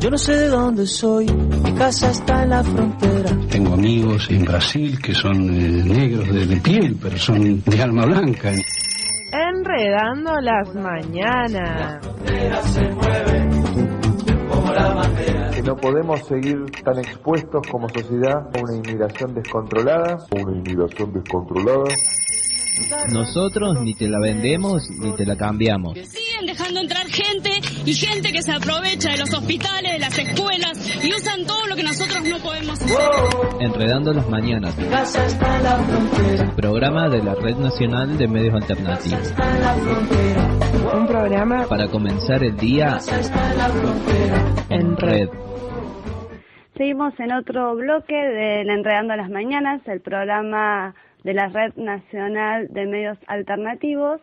Yo no sé de dónde soy, mi casa está en la frontera. Tengo amigos en Brasil que son eh, negros de, de piel, pero son de alma blanca. Enredando las mañanas. que no podemos seguir tan expuestos como sociedad a una inmigración descontrolada. Una inmigración descontrolada. Nosotros ni te la vendemos ni te la cambiamos. Siguen dejando entrar gente y gente que se aprovecha de los hospitales, de las escuelas y usan todo lo que nosotros no podemos hacer. Enredando las mañanas. Mi casa está en la frontera. Programa de la Red Nacional de Medios Alternativos. Está en la frontera. Un programa Para comenzar el día Casa está en la frontera. en red. Seguimos en otro bloque del Enredando las Mañanas, el programa de la Red Nacional de Medios Alternativos.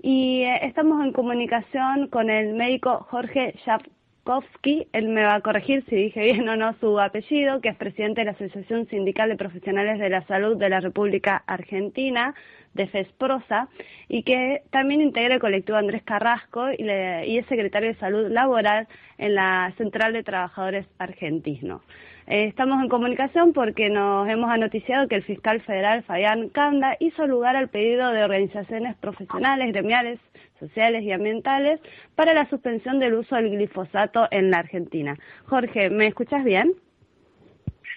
Y eh, estamos en comunicación con el médico Jorge Yapkowski. Él me va a corregir si dije bien o no su apellido, que es presidente de la Asociación Sindical de Profesionales de la Salud de la República Argentina, de FESPROSA, y que también integra el colectivo Andrés Carrasco y, le- y es secretario de Salud Laboral en la Central de Trabajadores Argentinos. Eh, estamos en comunicación porque nos hemos anoticiado que el fiscal federal Fabián Canda hizo lugar al pedido de organizaciones profesionales, gremiales, sociales y ambientales para la suspensión del uso del glifosato en la Argentina. Jorge, ¿me escuchas bien?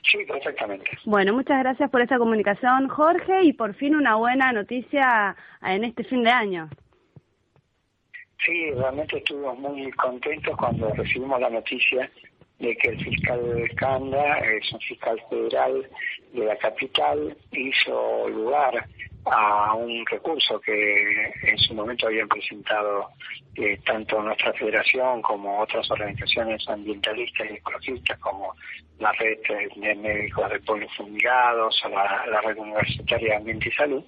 Sí, perfectamente. Bueno, muchas gracias por esta comunicación, Jorge, y por fin una buena noticia en este fin de año. Sí, realmente estuvimos muy contentos cuando recibimos la noticia de que el fiscal Canda, es un fiscal federal de la capital, hizo lugar a un recurso que en su momento habían presentado eh, tanto nuestra federación como otras organizaciones ambientalistas y ecologistas como la red de médicos de pueblos fumigados o la, red universitaria de ambiente y salud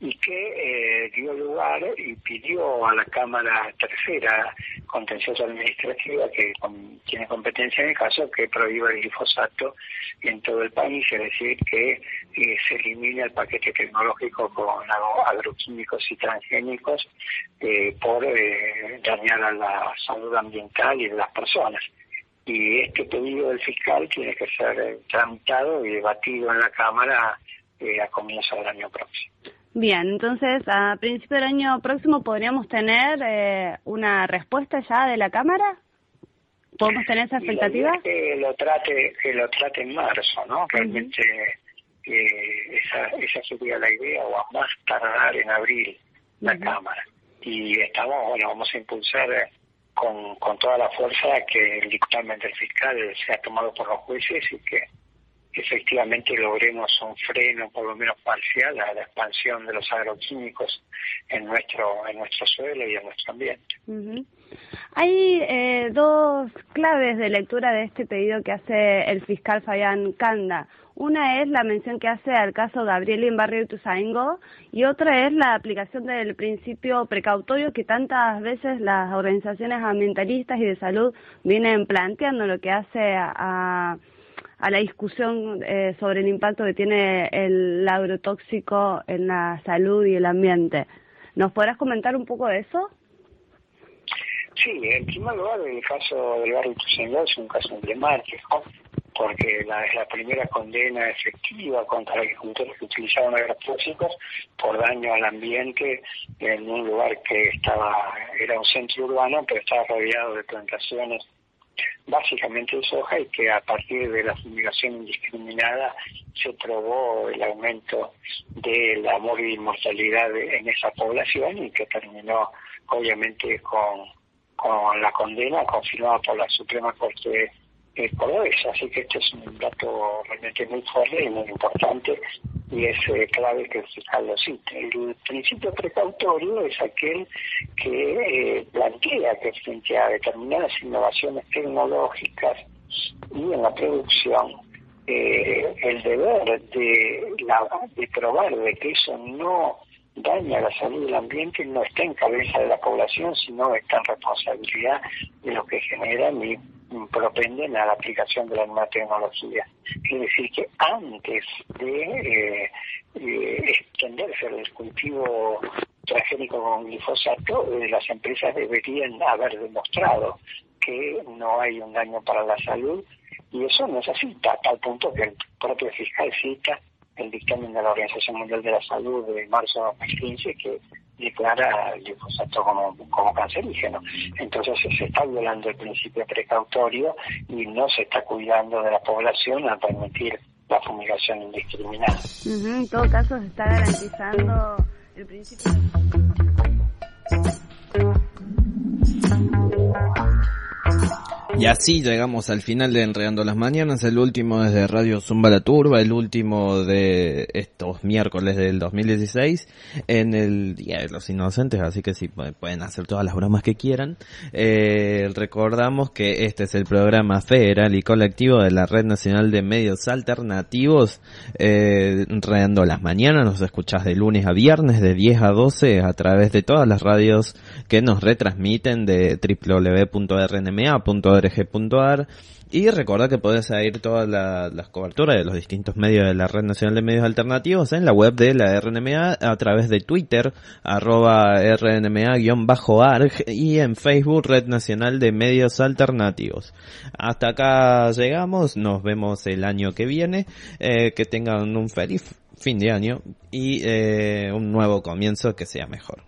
y que eh, dio lugar y pidió a la Cámara Tercera Contenciosa Administrativa, que con- tiene competencia en el caso, que prohíba el glifosato en todo el país, es decir, que eh, se elimine el paquete tecnológico con agro- agroquímicos y transgénicos eh, por eh, dañar a la salud ambiental y de las personas. Y este pedido del fiscal tiene que ser eh, tramitado y debatido en la Cámara eh, a comienzos del año próximo. Bien, entonces a principio del año próximo podríamos tener eh, una respuesta ya de la Cámara. ¿Podemos tener esa expectativa? es que lo trate que lo trate en marzo no realmente eh, esa esa sería la idea o a más tardar en abril la cámara y estamos bueno vamos a impulsar eh, con, con toda la fuerza que el dictamen del fiscal sea tomado por los jueces y que efectivamente logremos un freno por lo menos parcial a la expansión de los agroquímicos en nuestro en nuestro suelo y en nuestro ambiente Ujú. Hay eh, dos claves de lectura de este pedido que hace el fiscal Fabián Canda. Una es la mención que hace al caso Gabriel en Barrio Ituzaingó y otra es la aplicación del principio precautorio que tantas veces las organizaciones ambientalistas y de salud vienen planteando, lo que hace a, a la discusión eh, sobre el impacto que tiene el agrotóxico en la salud y el ambiente. ¿Nos podrás comentar un poco de eso? Sí, en primer lugar, el caso del barrio Ituzaingó es un caso emblemático, porque la, es la primera condena efectiva contra agricultores que utilizaban agrotóxicos por daño al ambiente en un lugar que estaba era un centro urbano, pero estaba rodeado de plantaciones básicamente de soja y que a partir de la fumigación indiscriminada se probó el aumento de la mortalidad en esa población y que terminó obviamente con, con la condena confirmada por la Suprema Corte eh, cordobesa. Así que este es un dato realmente muy fuerte y muy importante y es eh, clave que el fiscal lo cite. El principio precautorio es aquel que eh, plantea que frente a determinadas innovaciones tecnológicas y en la producción, eh, el deber de, probar de que eso no daña la salud del ambiente no está en cabeza de la población, sino está en responsabilidad de los que generan y propenden a la aplicación de la nueva tecnología. Es decir, que antes de eh, eh, extenderse el cultivo transgénico con glifosato, eh, las empresas deberían haber demostrado que no hay un daño para la salud y eso no es así, a tal punto que el propio fiscal cita el dictamen de la Organización Mundial de la Salud de marzo de 2015 que declara el glifosato como, como cancerígeno. Entonces se está violando el principio precautorio y no se está cuidando de la población al permitir la fumigación indiscriminada. en todo caso se está garantizando el principio. Y así llegamos al final de Enredando las Mañanas, el último desde Radio Zumba La Turba, el último de estos miércoles del 2016, en el Día de los Inocentes, así que sí, pueden hacer todas las bromas que quieran. Eh, recordamos que este es el programa federal y colectivo de la Red Nacional de Medios Alternativos, eh, Enredando las Mañanas, nos escuchás de lunes a viernes de 10 a 12 a través de todas las radios que nos retransmiten de www.rnma.org y recuerda que puedes seguir todas las coberturas de los distintos medios de la Red Nacional de Medios Alternativos en la web de la RNMA a través de Twitter, arroba RNMA-ARG y en Facebook Red Nacional de Medios Alternativos. Hasta acá llegamos, nos vemos el año que viene, eh, que tengan un feliz fin de año y eh, un nuevo comienzo que sea mejor.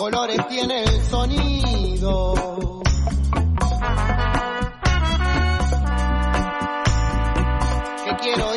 Colores tiene el sonido. quiero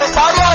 empresario